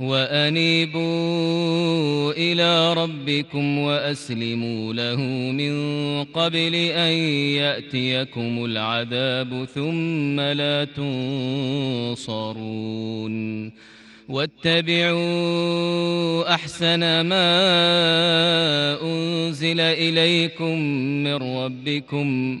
وأنيبوا إلى ربكم وأسلموا له من قبل أن يأتيكم العذاب ثم لا تنصرون واتبعوا أحسن ما أنزل إليكم من ربكم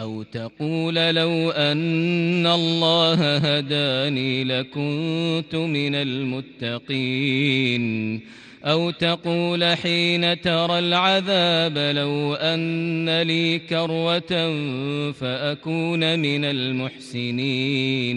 أو تقول لو أن الله هداني لكنت من المتقين أو تقول حين ترى العذاب لو أن لي كروة فأكون من المحسنين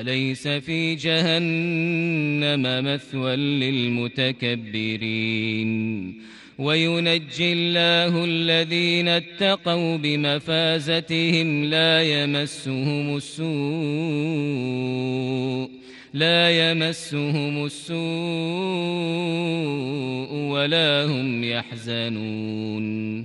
أليس في جهنم مثوى للمتكبرين؟ وينجي الله الذين اتقوا بمفازتهم لا يمسهم السوء لا يمسهم السوء ولا هم يحزنون.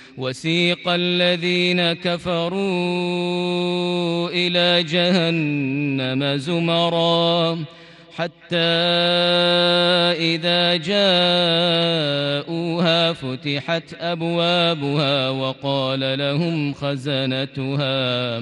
وسيق الذين كفروا إلى جهنم زمرا حتى إذا جاءوها فتحت أبوابها وقال لهم خزنتها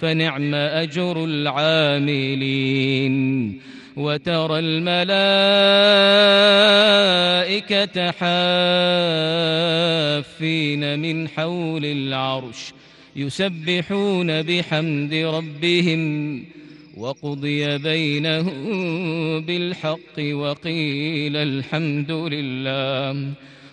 فنعم أجر العاملين. وترى الملائكة حافين من حول العرش يسبحون بحمد ربهم وقضي بينهم بالحق وقيل الحمد لله.